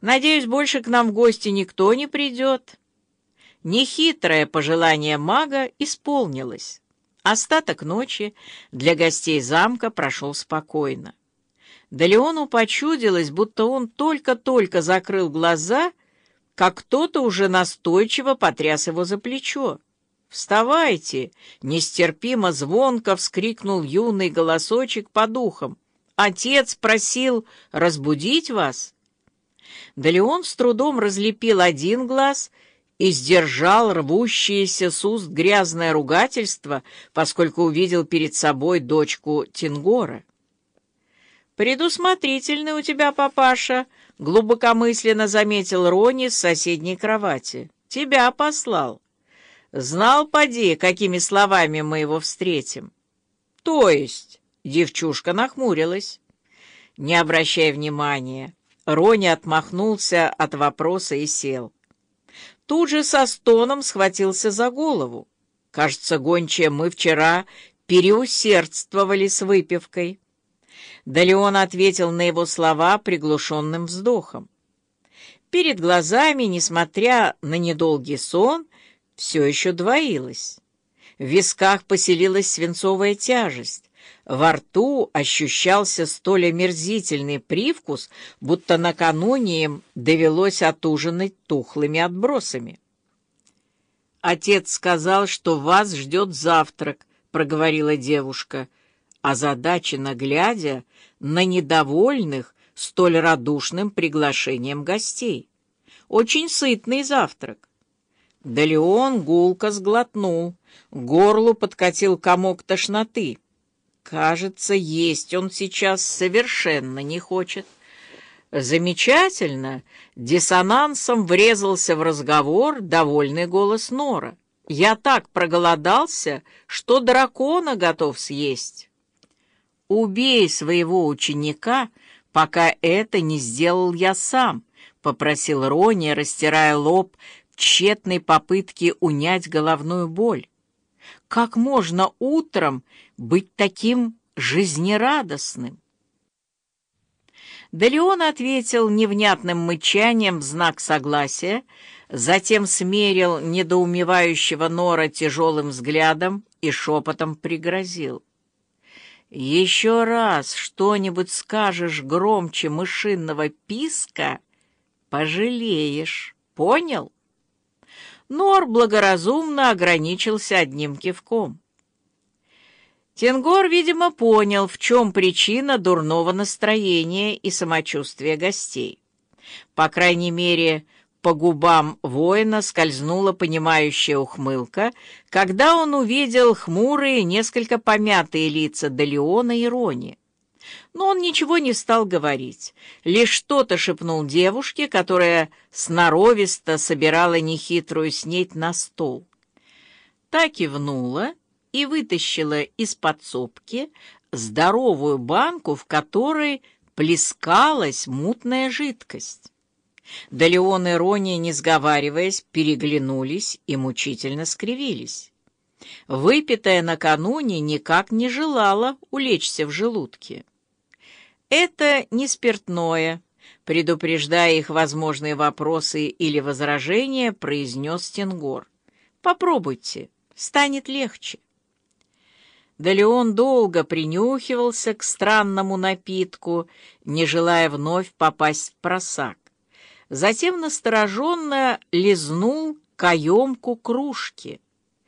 Надеюсь, больше к нам в гости никто не придет». Нехитрое пожелание мага исполнилось. Остаток ночи для гостей замка прошел спокойно. Да Леону почудилось, будто он только-только закрыл глаза, как кто-то уже настойчиво потряс его за плечо. «Вставайте!» — нестерпимо звонко вскрикнул юный голосочек по духам. «Отец просил разбудить вас?» Да Леон с трудом разлепил один глаз — и сдержал рвущееся с уст грязное ругательство, поскольку увидел перед собой дочку Тингора. «Предусмотрительный у тебя, папаша», — глубокомысленно заметил Рони с соседней кровати. «Тебя послал. Знал, поди, какими словами мы его встретим». «То есть?» — девчушка нахмурилась. Не обращая внимания, Рони отмахнулся от вопроса и сел тут же со стоном схватился за голову. Кажется, гончие мы вчера переусердствовали с выпивкой. Да Леон ответил на его слова приглушенным вздохом. Перед глазами, несмотря на недолгий сон, все еще двоилось. В висках поселилась свинцовая тяжесть. Во рту ощущался столь омерзительный привкус, будто накануне им довелось отужинать тухлыми отбросами. «Отец сказал, что вас ждет завтрак», — проговорила девушка, озадаченно глядя на недовольных столь радушным приглашением гостей. «Очень сытный завтрак». Да гулко сглотнул, горлу подкатил комок тошноты. Кажется, есть он сейчас совершенно не хочет. Замечательно! Диссонансом врезался в разговор довольный голос Нора. Я так проголодался, что дракона готов съесть. Убей своего ученика, пока это не сделал я сам, попросил Рони, растирая лоб в тщетной попытке унять головную боль. Как можно утром быть таким жизнерадостным? Да ответил невнятным мычанием в знак согласия, затем смерил недоумевающего Нора тяжелым взглядом и шепотом пригрозил. «Еще раз что-нибудь скажешь громче мышиного писка, пожалеешь, понял?» Нор благоразумно ограничился одним кивком. Тенгор, видимо, понял, в чем причина дурного настроения и самочувствия гостей. По крайней мере, по губам воина скользнула понимающая ухмылка, когда он увидел хмурые, несколько помятые лица Далеона и Рони но он ничего не стал говорить, лишь что-то шепнул девушке, которая сноровисто собирала нехитрую снеть на стол. Та кивнула и вытащила из подсобки здоровую банку, в которой плескалась мутная жидкость. Да Леон и Рони, не сговариваясь, переглянулись и мучительно скривились. Выпитая накануне никак не желала улечься в желудке. Это не спиртное, предупреждая их возможные вопросы или возражения, произнес Тенгор. Попробуйте, станет легче. Да Леон долго принюхивался к странному напитку, не желая вновь попасть в просак. Затем настороженно лизнул каемку кружки —